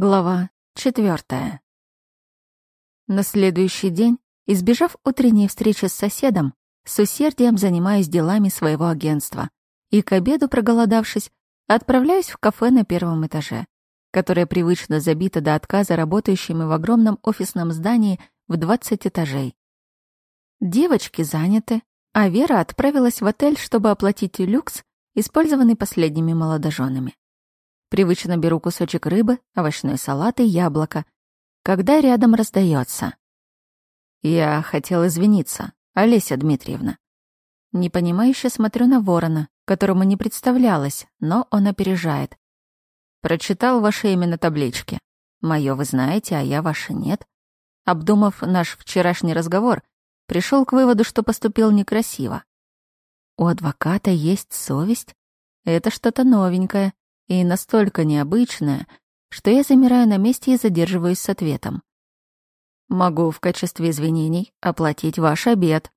Глава четвертая. На следующий день, избежав утренней встречи с соседом, с усердием занимаюсь делами своего агентства и к обеду, проголодавшись, отправляюсь в кафе на первом этаже, которое привычно забито до отказа работающими в огромном офисном здании в 20 этажей. Девочки заняты, а Вера отправилась в отель, чтобы оплатить люкс, использованный последними молодоженами. Привычно беру кусочек рыбы, овощной салат и яблоко, когда рядом раздается. Я хотел извиниться, Олеся Дмитриевна. Непонимающе смотрю на ворона, которому не представлялось, но он опережает. Прочитал ваше имя на табличке. Мое вы знаете, а я ваше нет. Обдумав наш вчерашний разговор, пришел к выводу, что поступил некрасиво. У адвоката есть совесть? Это что-то новенькое и настолько необычное, что я замираю на месте и задерживаюсь с ответом. Могу в качестве извинений оплатить ваш обед.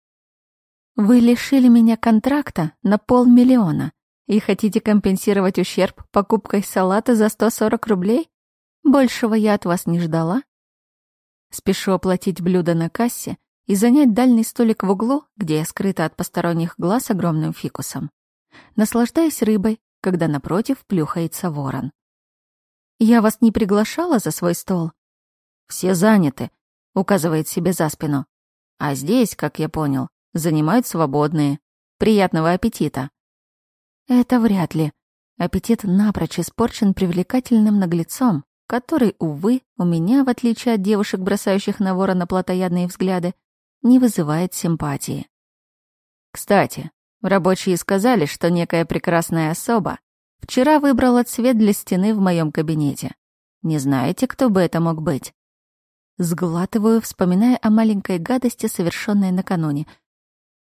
Вы лишили меня контракта на полмиллиона и хотите компенсировать ущерб покупкой салата за 140 рублей? Большего я от вас не ждала. Спешу оплатить блюдо на кассе и занять дальний столик в углу, где я скрыта от посторонних глаз огромным фикусом. Наслаждаясь рыбой, когда напротив плюхается ворон. «Я вас не приглашала за свой стол?» «Все заняты», — указывает себе за спину. «А здесь, как я понял, занимают свободные. Приятного аппетита». «Это вряд ли. Аппетит напрочь испорчен привлекательным наглецом, который, увы, у меня, в отличие от девушек, бросающих на ворона плотоядные взгляды, не вызывает симпатии. Кстати, Рабочие сказали, что некая прекрасная особа вчера выбрала цвет для стены в моем кабинете. Не знаете, кто бы это мог быть? Сглатываю, вспоминая о маленькой гадости, совершенной накануне,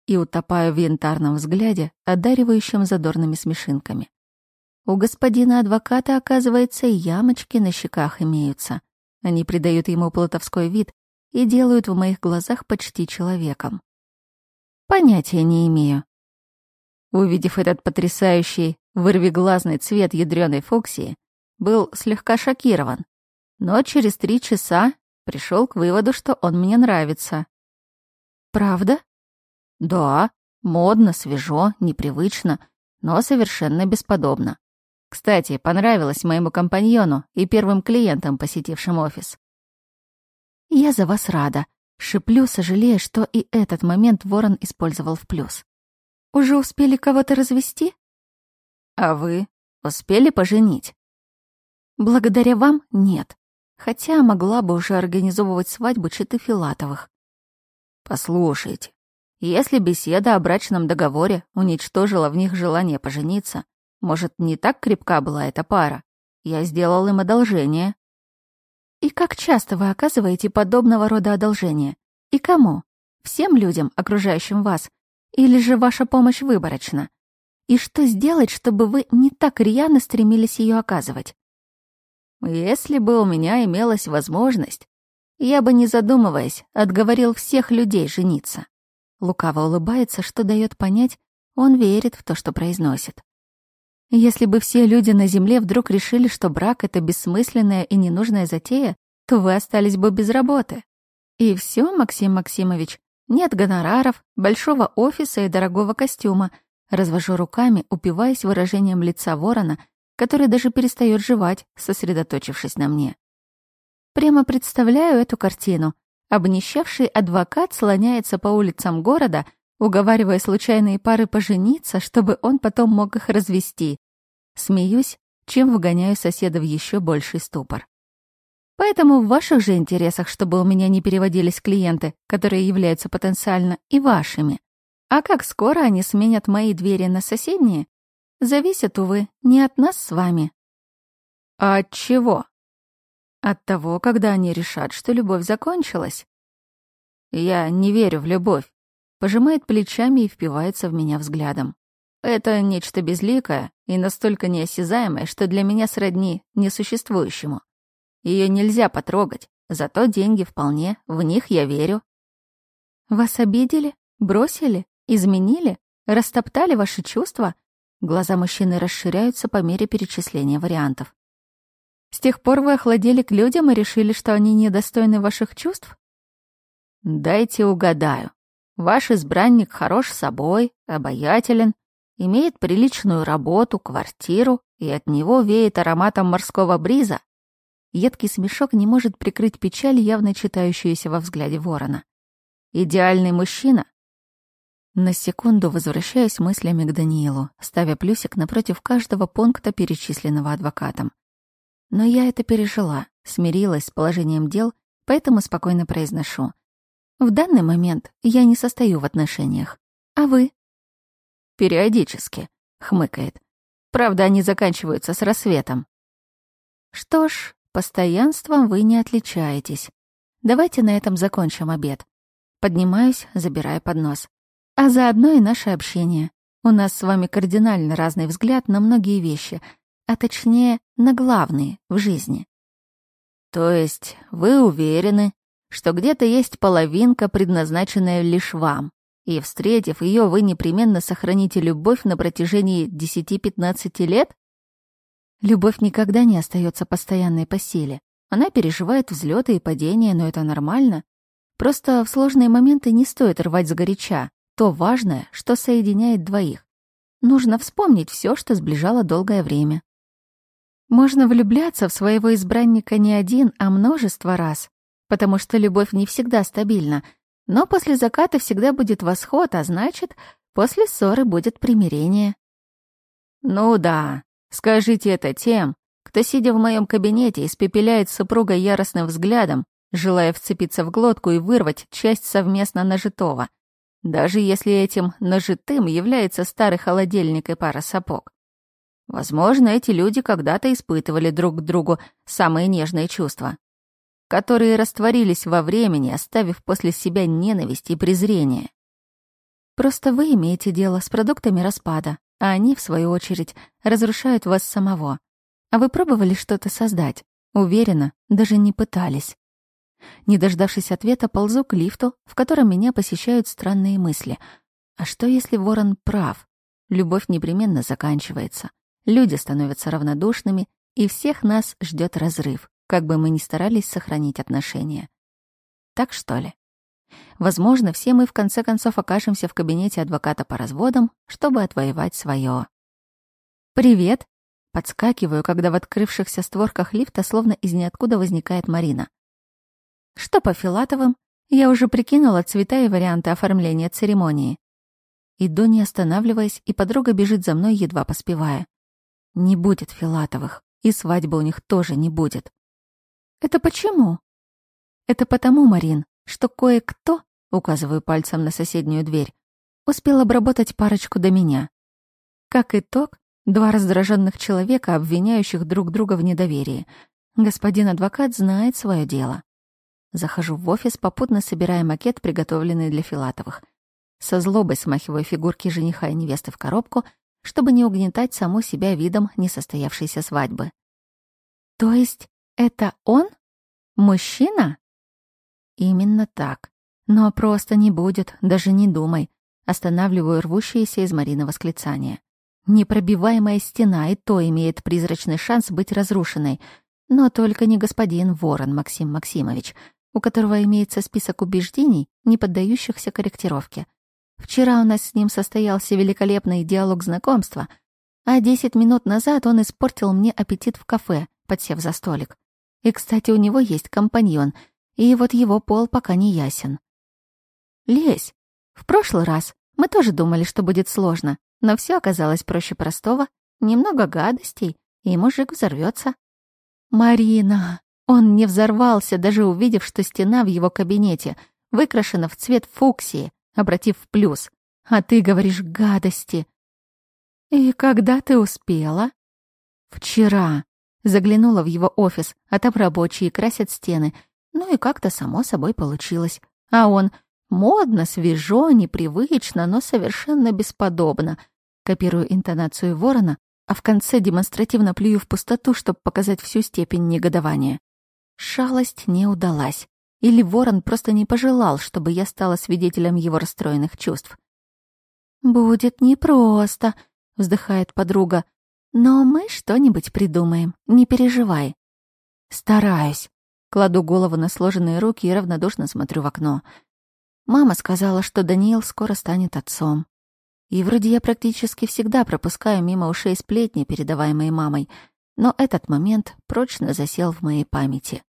и утопаю в янтарном взгляде, одаривающем задорными смешинками. У господина адвоката, оказывается, ямочки на щеках имеются. Они придают ему плотовской вид и делают в моих глазах почти человеком. Понятия не имею, Увидев этот потрясающий, вырвиглазный цвет ядреной фуксии, был слегка шокирован. Но через три часа пришел к выводу, что он мне нравится. «Правда?» «Да, модно, свежо, непривычно, но совершенно бесподобно. Кстати, понравилось моему компаньону и первым клиентам, посетившим офис. «Я за вас рада», — шиплю, сожалея, что и этот момент Ворон использовал в плюс. Уже успели кого-то развести? А вы успели поженить? Благодаря вам нет. Хотя могла бы уже организовывать свадьбу Читы Филатовых. Послушайте, если беседа о брачном договоре уничтожила в них желание пожениться, может, не так крепка была эта пара? Я сделал им одолжение. И как часто вы оказываете подобного рода одолжения? И кому? Всем людям, окружающим вас, или же ваша помощь выборочна? И что сделать, чтобы вы не так рьяно стремились ее оказывать? Если бы у меня имелась возможность, я бы, не задумываясь, отговорил всех людей жениться. Лукаво улыбается, что дает понять, он верит в то, что произносит. Если бы все люди на Земле вдруг решили, что брак — это бессмысленная и ненужная затея, то вы остались бы без работы. И все, Максим Максимович, нет гонораров, большого офиса и дорогого костюма. Развожу руками, упиваясь выражением лица ворона, который даже перестает жевать, сосредоточившись на мне. Прямо представляю эту картину. Обнищавший адвокат слоняется по улицам города, уговаривая случайные пары пожениться, чтобы он потом мог их развести. Смеюсь, чем вгоняю соседа в еще больший ступор. Поэтому в ваших же интересах, чтобы у меня не переводились клиенты, которые являются потенциально и вашими. А как скоро они сменят мои двери на соседние, зависит, увы, не от нас с вами. А от чего? От того, когда они решат, что любовь закончилась. Я не верю в любовь. Пожимает плечами и впивается в меня взглядом. Это нечто безликое и настолько неосязаемое, что для меня сродни несуществующему. Ее нельзя потрогать, зато деньги вполне, в них я верю. Вас обидели? Бросили? Изменили? Растоптали ваши чувства? Глаза мужчины расширяются по мере перечисления вариантов. С тех пор вы охладели к людям и решили, что они недостойны ваших чувств? Дайте угадаю. Ваш избранник хорош собой, обаятелен, имеет приличную работу, квартиру, и от него веет ароматом морского бриза. Едкий смешок не может прикрыть печаль, явно читающуюся во взгляде ворона. Идеальный мужчина. На секунду возвращаюсь мыслями к Даниилу, ставя плюсик напротив каждого пункта, перечисленного адвокатом. Но я это пережила, смирилась с положением дел, поэтому спокойно произношу. В данный момент я не состою в отношениях. А вы? Периодически, хмыкает. Правда, они заканчиваются с рассветом. Что ж, постоянством вы не отличаетесь. Давайте на этом закончим обед. Поднимаюсь, забирая поднос. А заодно и наше общение. У нас с вами кардинально разный взгляд на многие вещи, а точнее, на главные в жизни. То есть вы уверены, что где-то есть половинка, предназначенная лишь вам, и, встретив ее, вы непременно сохраните любовь на протяжении 10-15 лет? Любовь никогда не остается постоянной по силе. Она переживает взлеты и падения, но это нормально. Просто в сложные моменты не стоит рвать загоряча. То важное, что соединяет двоих. Нужно вспомнить все, что сближало долгое время. Можно влюбляться в своего избранника не один, а множество раз, потому что любовь не всегда стабильна, но после заката всегда будет восход, а значит, после ссоры будет примирение. Ну да, скажите это тем, кто, сидя в моем кабинете, испепеляет супруга яростным взглядом, желая вцепиться в глотку и вырвать часть совместно нажитого, даже если этим нажитым является старый холодильник и пара сапог. Возможно, эти люди когда-то испытывали друг к другу самые нежные чувства, которые растворились во времени, оставив после себя ненависть и презрение. Просто вы имеете дело с продуктами распада, а они, в свою очередь, разрушают вас самого. А вы пробовали что-то создать? Уверена, даже не пытались. Не дождавшись ответа, ползу к лифту, в котором меня посещают странные мысли. А что, если Ворон прав? Любовь непременно заканчивается. Люди становятся равнодушными, и всех нас ждет разрыв, как бы мы ни старались сохранить отношения. Так что ли? Возможно, все мы в конце концов окажемся в кабинете адвоката по разводам, чтобы отвоевать свое. «Привет!» Подскакиваю, когда в открывшихся створках лифта словно из ниоткуда возникает Марина. «Что по Филатовым? Я уже прикинула цвета и варианты оформления церемонии». Иду, не останавливаясь, и подруга бежит за мной, едва поспевая. Не будет Филатовых, и свадьбы у них тоже не будет. Это почему? Это потому, Марин, что кое-кто, указываю пальцем на соседнюю дверь, успел обработать парочку до меня. Как итог, два раздраженных человека, обвиняющих друг друга в недоверии. Господин адвокат знает свое дело. Захожу в офис, попутно собирая макет, приготовленный для Филатовых. Со злобой смахиваю фигурки жениха и невесты в коробку чтобы не угнетать саму себя видом несостоявшейся свадьбы. То есть это он? Мужчина? Именно так. Но просто не будет, даже не думай. Останавливаю рвущееся из Марины восклицание. Непробиваемая стена и то имеет призрачный шанс быть разрушенной. Но только не господин Ворон Максим Максимович, у которого имеется список убеждений, не поддающихся корректировке. Вчера у нас с ним состоялся великолепный диалог знакомства, а десять минут назад он испортил мне аппетит в кафе, подсев за столик. И, кстати, у него есть компаньон, и вот его пол пока не ясен. Лезь. В прошлый раз мы тоже думали, что будет сложно, но все оказалось проще простого. Немного гадостей, и мужик взорвется. Марина! Он не взорвался, даже увидев, что стена в его кабинете выкрашена в цвет фуксии, обратив в плюс. А ты говоришь гадости. И когда ты успела? Вчера. Заглянула в его офис, а там рабочие красят стены. Ну и как-то само собой получилось. А он модно, свежо, непривычно, но совершенно бесподобно. Копирую интонацию ворона, а в конце демонстративно плюю в пустоту, чтобы показать всю степень негодования. Шалость не удалась. Или ворон просто не пожелал, чтобы я стала свидетелем его расстроенных чувств. «Будет непросто», — вздыхает подруга. «Но мы что-нибудь придумаем, не переживай. Стараюсь. Кладу голову на сложенные руки и равнодушно смотрю в окно. Мама сказала, что Даниил скоро станет отцом. И вроде я практически всегда пропускаю мимо ушей сплетни, передаваемые мамой, но этот момент прочно засел в моей памяти.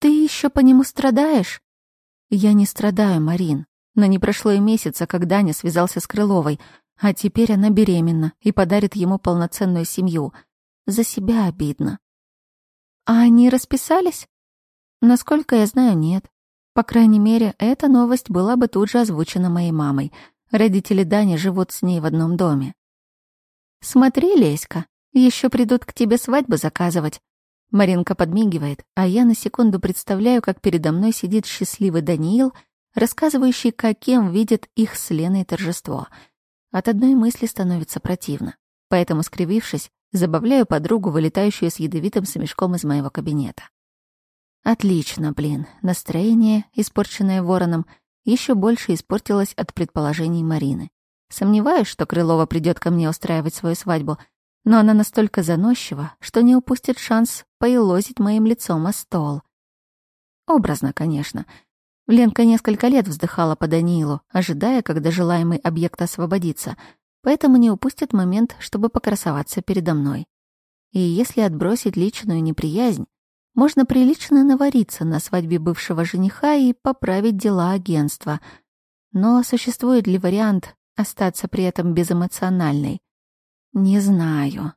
«Ты еще по нему страдаешь?» «Я не страдаю, Марин, но не прошло и месяца, как Даня связался с Крыловой, а теперь она беременна и подарит ему полноценную семью. За себя обидно». «А они расписались?» «Насколько я знаю, нет. По крайней мере, эта новость была бы тут же озвучена моей мамой. Родители Дани живут с ней в одном доме. «Смотри, Леська, еще придут к тебе свадьбу заказывать». Маринка подмигивает, а я на секунду представляю, как передо мной сидит счастливый Даниил, рассказывающий, каким видит их с Леной торжество. От одной мысли становится противно. Поэтому, скривившись, забавляю подругу, вылетающую с ядовитым смешком из моего кабинета. Отлично, блин. Настроение, испорченное вороном, еще больше испортилось от предположений Марины. Сомневаюсь, что Крылова придет ко мне устраивать свою свадьбу, но она настолько заносчива, что не упустит шанс поелозить моим лицом о стол. Образно, конечно. Ленка несколько лет вздыхала по Даниилу, ожидая, когда желаемый объект освободится, поэтому не упустит момент, чтобы покрасоваться передо мной. И если отбросить личную неприязнь, можно прилично навариться на свадьбе бывшего жениха и поправить дела агентства. Но существует ли вариант остаться при этом безэмоциональной? Не знаю.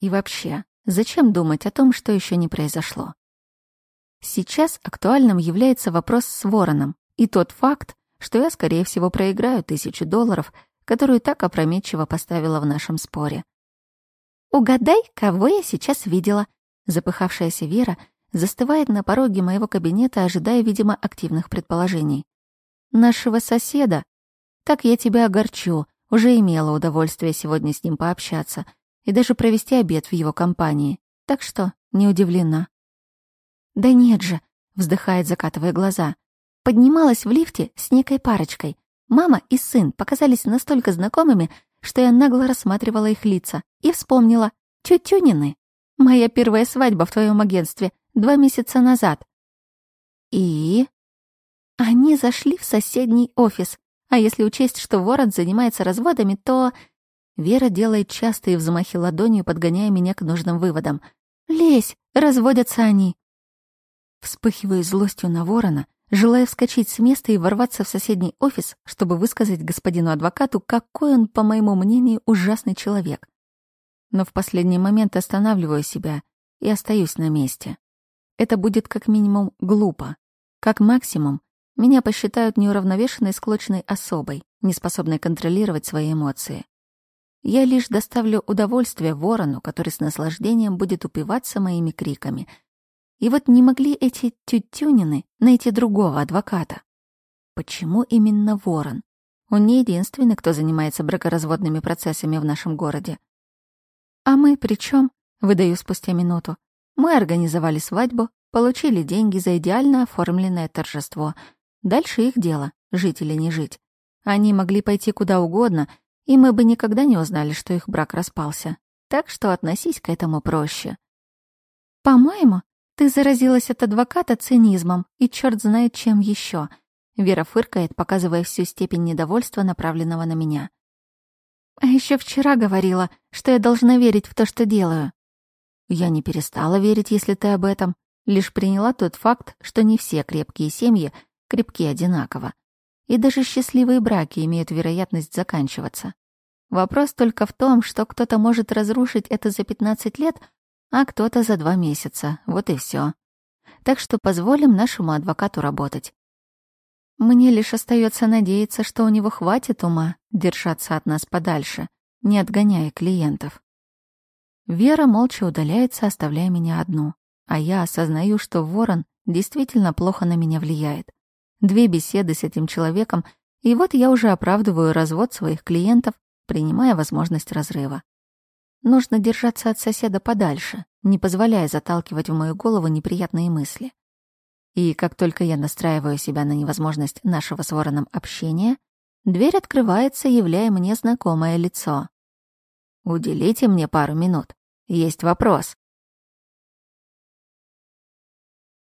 И вообще, зачем думать о том, что еще не произошло? Сейчас актуальным является вопрос с вороном и тот факт, что я, скорее всего, проиграю тысячу долларов, которую так опрометчиво поставила в нашем споре. «Угадай, кого я сейчас видела», Запыхавшаяся Вера застывает на пороге моего кабинета, ожидая, видимо, активных предположений. «Нашего соседа. Так я тебя огорчу. Уже имела удовольствие сегодня с ним пообщаться и даже провести обед в его компании. Так что не удивлена». «Да нет же», — вздыхает, закатывая глаза. Поднималась в лифте с некой парочкой. Мама и сын показались настолько знакомыми, что я нагло рассматривала их лица и вспомнила. Тютюнины. Моя первая свадьба в твоем агентстве два месяца назад. И... Они зашли в соседний офис. А если учесть, что ворон занимается разводами, то... Вера делает частые взмахи ладонью, подгоняя меня к нужным выводам. «Лезь! Разводятся они!» Вспыхиваю злостью на ворона, желая вскочить с места и ворваться в соседний офис, чтобы высказать господину адвокату, какой он, по моему мнению, ужасный человек но в последний момент останавливаю себя и остаюсь на месте. Это будет как минимум глупо. Как максимум, меня посчитают неуравновешенной склочной особой, неспособной контролировать свои эмоции. Я лишь доставлю удовольствие ворону, который с наслаждением будет упиваться моими криками. И вот не могли эти тютюнины найти другого адвоката. Почему именно ворон? Он не единственный, кто занимается бракоразводными процессами в нашем городе. «А мы при чем? выдаю спустя минуту. «Мы организовали свадьбу, получили деньги за идеально оформленное торжество. Дальше их дело, жить или не жить. Они могли пойти куда угодно, и мы бы никогда не узнали, что их брак распался. Так что относись к этому проще». «По-моему, ты заразилась от адвоката цинизмом и черт знает чем еще. Вера фыркает, показывая всю степень недовольства, направленного на меня. А еще вчера говорила, что я должна верить в то, что делаю. Я не перестала верить, если ты об этом. Лишь приняла тот факт, что не все крепкие семьи крепки одинаково. И даже счастливые браки имеют вероятность заканчиваться. Вопрос только в том, что кто-то может разрушить это за 15 лет, а кто-то за два месяца. Вот и все. Так что позволим нашему адвокату работать. Мне лишь остается надеяться, что у него хватит ума держаться от нас подальше, не отгоняя клиентов. Вера молча удаляется, оставляя меня одну, а я осознаю, что ворон действительно плохо на меня влияет. Две беседы с этим человеком, и вот я уже оправдываю развод своих клиентов, принимая возможность разрыва. Нужно держаться от соседа подальше, не позволяя заталкивать в мою голову неприятные мысли. И как только я настраиваю себя на невозможность нашего с Вороном общения, дверь открывается, являя мне знакомое лицо. «Уделите мне пару минут. Есть вопрос».